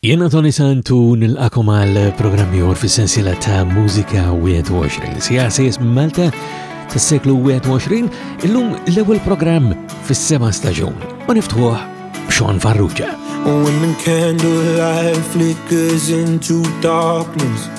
Jiena Toni Sant u nilqakom għal programm ieħor fis-sensiela ta' Mużika 21. Sija sejs Malta tas-seklu 21, illum l-ewwel programm fis-seba' staġun u niftħuh b'Xon Farrugia. Women candlelight flickers into darkness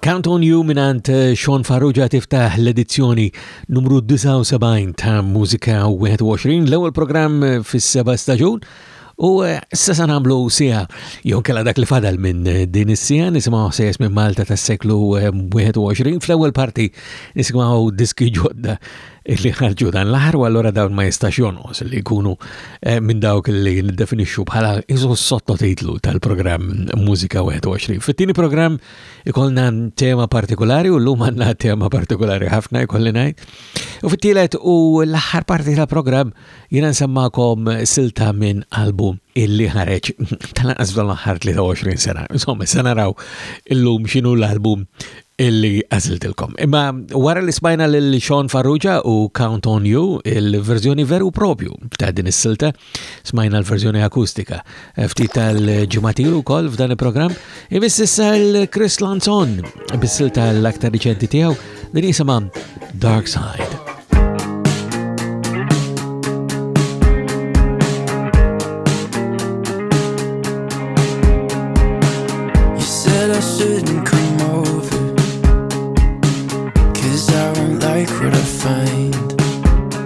Count on You minant eh, Sean Farrugia tiftaħ l-edizzjoni numru 79 ta' Musika 21, l-ewwel programm eh, fis-seba' staġun. U eh, issa sa nagħmlu sija jew kella dak li fadal minn din is-sija nisimgħu sejjes minn Malta tas-seklu 21 fl-ewwel parti nisimgħu diski ġodda li ħarġu dan l-aħħar u allura dawn ma jistax jonqos li jkunu minn dawk li niddefinixxu bħala iżu sottotitlu tal-programm Musika 21. Fit-tieni programm Ikollna tema partikolari u l-lum għanna tema partikolari ħafna jkolli ngħid. U fit-tielet u l-aħħar parti tal-programm jiena nsemmakom silta minn album illi ħareġ tal-anqas f'dan l-aħħar 23 sena. Insomma, se naraw illum x'inhu l-album illi għaziltilkom. Imma wara li smajna lil Sean Farrugia u Count on You, il-verżjoni veru propju ta' din is-silta, Smajna l-verżjoni akustika eh, ftit tal-ġimatilu kol f'dan il-programm. Imiss issa l-Chris Lanzon bissil tal-aktar riċenti tiegħu din jisimha Dark Side.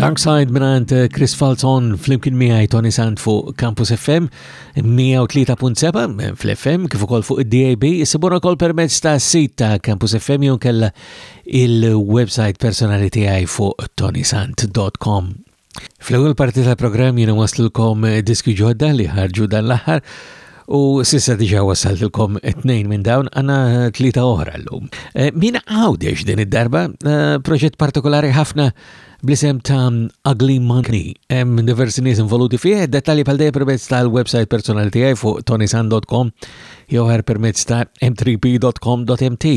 Darkside minant eh, Chris Falzon flimkien miħaj Tony Sand fuq Campus FM 103.7 eh, fl-FM kif ukoll fuq id-DAB jisibuna kol permezz ta' sit ta' Campus FM jew kella il-website personali tiegħi fuq tonisant.com. Fl-ewwel parti tal-programm jiena waslilkom diski ġodda li ħarġu dan l-aħħar u sissa diġa wasaltilkom tnejn minn dawn għana tlita oħra l-lum. E, Mina għawdex din id-darba, e, proġett partikolari ħafna blisem ta' Ugly Money. Hemm diversi nies involuti fih, dettalji pal dej permezz tal-website personali tiegħi fuq tonisan.com jew permezz ta' m3p.com.mt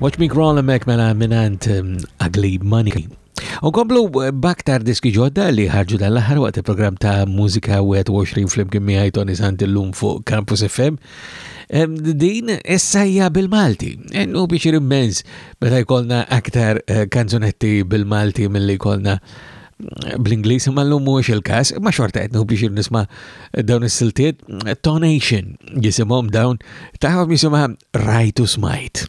Watch me crawl emmek mela minant um, Ugly Money. Unkomplu eh, baktar diski ġodda li ħarġu dan l-aħħar waqt il-programm ta' Mużika 21 flimkien miegħi Tony Sant illum fuq Campus FM. Din issa hija bil-Malti. Ennu biex immens meta jkollna aktar eh, kanzunetti bil-Malti milli jkollna bl-Inglis imma l-lum mux il-kas, ma xorta għetnu biex nisma dawn is-siltiet, Tonation jisimhom dawn, taħħom jisimha Right to Smite.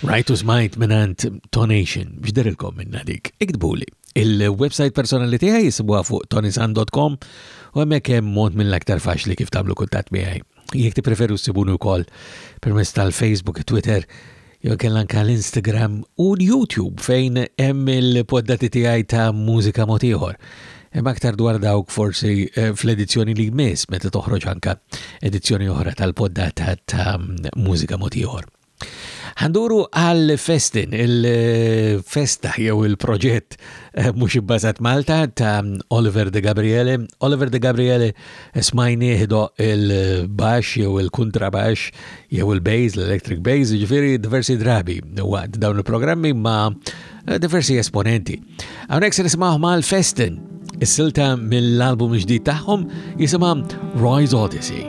Rajtu smajt minant Tonation, x'derilkom minna dik, iktbuli. Il-website personali tiegħi jisibuha fuq tonisan.com u hemmhekk hemm mod mill-aktar faċli kif tagħmlu kuntatt miegħi. Jekk tippreferu ssibuni wkoll permezz tal-Facebook, Twitter, jew kellha anke l-Instagram u l-YouTube fejn hemm il-poddati tiegħi ta' mużika mod ieħor. Imma aktar dwar dawk forsi eh, fl-edizzjoni li jmiss meta toħroġ anka edizzjoni oħra tal-poddata ta' mużika motiħor. Għanduru għal festin, il-festa jew il-proġett eh, mux ibbazat Malta ta' Oliver de Gabriele. Oliver de Gabriele smajni ħido il-bax jew il-kontrabax jew il-bass, l-electric bass, ġifiri diversi drabi waqt dawn il-programmi ma' diversi esponenti Hawnhekk se nisimgħu mal-Festin, is-silta mill-album ġdid tagħhom jisimha Rise Odyssey.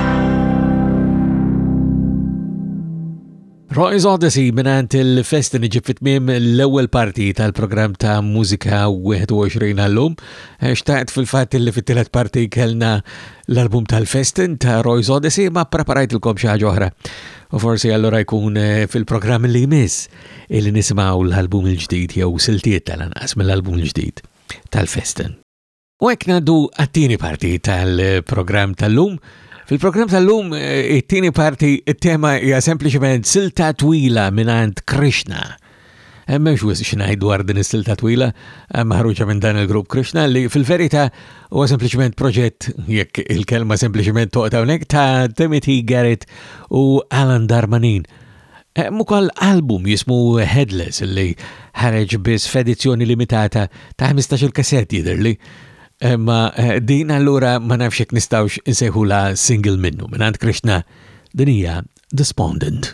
Rise Odyssey minant il-festi niġib fitmim l-ewel parti tal-program ta' Musika 21 għallum. Eh, xtaqt fil-fat li fit-tilet parti kellna l-album tal-festin ta' Rise Odyssey ma preparajt il-kom xaġa oħra. U forsi allora jkun eh, fil-program li jmiss il nismaw l-album il-ġdid jew siltiet tal-anqas mill-album il-ġdid tal-festin. U hekk ngħaddu għat-tieni parti tal-programm tal-lum. Fil-programm tal-lum, eh, it-tieni parti it-tema hija sempliċement silta twila mingħand Krishna. Hemmhemmx wis xinaj dwar din is-silta twila eh, maħruġa minn dan il-grupp Krishna li fil-verità huwa sempliċement proġett jekk il-kelma sempliċement toqta' hawnhekk ta' Timothy Garrett u Alan Darmanin. Hemm ukoll album jismu Headless li ħareġ biss f'edizzjoni limitata ta' ħmistax-il kasett jidhirli. Imma din allura ma nafx jekk nistgħux insejħulha single minnu mingħand Krishna din hija Despondent.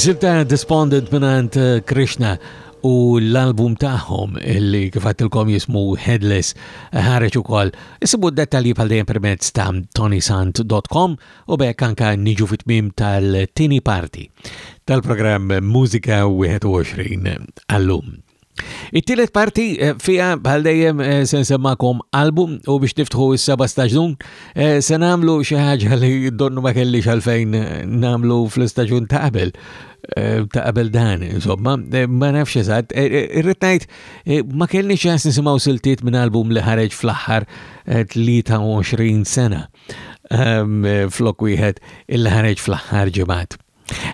Is-silta Despondent minant eh, Krishna u l-album tagħhom li kif għattilkom jismu Headless ħareġ ukoll. Isibu d-dettalji bħal dejjem permezz ta' tonysant.com u bekk anka niġu fit-tmiem tal-tieni parti tal-programm Mużika 21 għallum. It-tielet parti eh, fija bħal dejjem eh, se nsemmakom album u biex niftħu s-seba staġun eh, se nagħmlu xi ħaġa li donnu ma kellix għalfejn nagħmlu fl-istaġun ta' qabel. Eh, ta' qabel dan, insomma, eh, ma nafx eżatt, eh, irrid ngħid ma kellni ċans nisimgħu siltiet minn album li ħareġ fl-aħħar 23 sena ehm, flok wieħed il ħareġ fl-aħħar ġimgħat.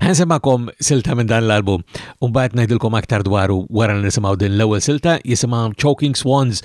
Ħansemakom silta minn dan l-album, un bat ngħidilkom aktar dwaru wara nisimgħu din l-ewwel silta jisimha Choking Swans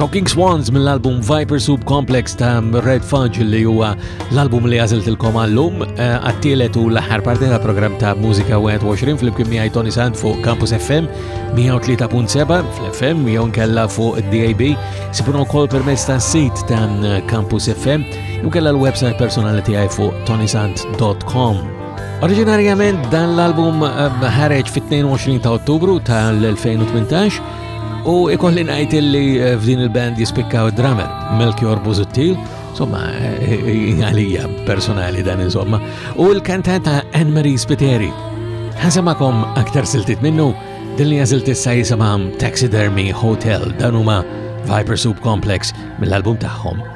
Talking Swans mill-album Viper Soup Complex ta' Red Fudge li huwa l-album li għazilt il-kom għallum eh, għattilet u l-ħar parti ta' program ta' Musika 21 fl-ibkim miħaj Tony Sand fuq Campus FM 103.7 fl-FM jew kella fuq DAB sibunu kol permess ta' sit ta' Campus FM jew kellha l-website personali tiegħi fuq tonisant.com. Oriġinarjament dan l-album eh, ħareġ fit-22 ta' Ottubru tal-2018 u ikolli ngħid li eh, f'din il-band jispikkaw drummer Melchior Buzuttil insomma, eh, għalija personali dan insomma, u l-kantata Anne-Marie Spiteri. Ħasamakom aktar siltit minnu, din li għazilt issa jisamam Taxidermy Hotel, dan huma Viper Soup Complex mill-album tagħhom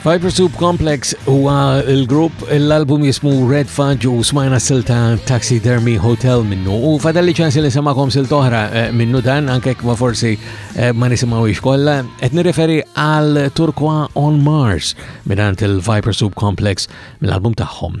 Fiber Soup Complex huwa l-grupp l-album jismu Red Fudge u smajna silta Taxidermy Hotel minnu u fadalli ċansi li semakom sil toħra eh, minnu dan anke ma forsi eh, ma nisimaw kollha qed nirreferi għal Turqua on Mars minant il-Viper Soup Complex mill-album tagħhom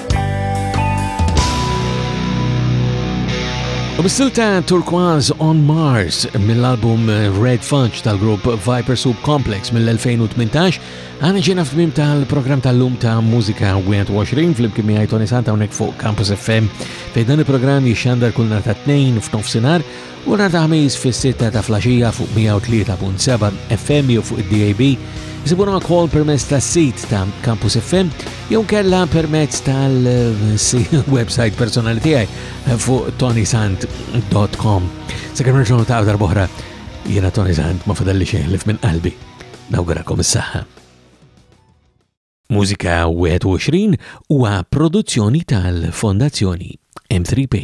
U bis-silta Turquoise on Mars mill-album Red Fudge tal-grupp Viper Soup Complex mill-2018 għana ġena f'mim tal-program tal-lum ta' Musika 21 fl-imkien mi Tony Santa unek fuq Campus FM. Fejdan il-program jixxandar kull nar ta' 2 f'nofsinar U nhar ta' Ħmis fis-sitta ta' flaxija fuq 103.7 FM jew fuq id-DAB, isibuna wkoll permezz tas-sit ta' Campus FM jew kella permezz tal-website eh, personali tiegħi fuq tonisant.com. Sakemm nerġgħu ta' darbohra jiena Tony Sant ma fadalli xejn lif minn qalbi. Nawgurakom is-saħħa. Mużika 21 huwa produzzjoni tal-Fondazzjoni M3P.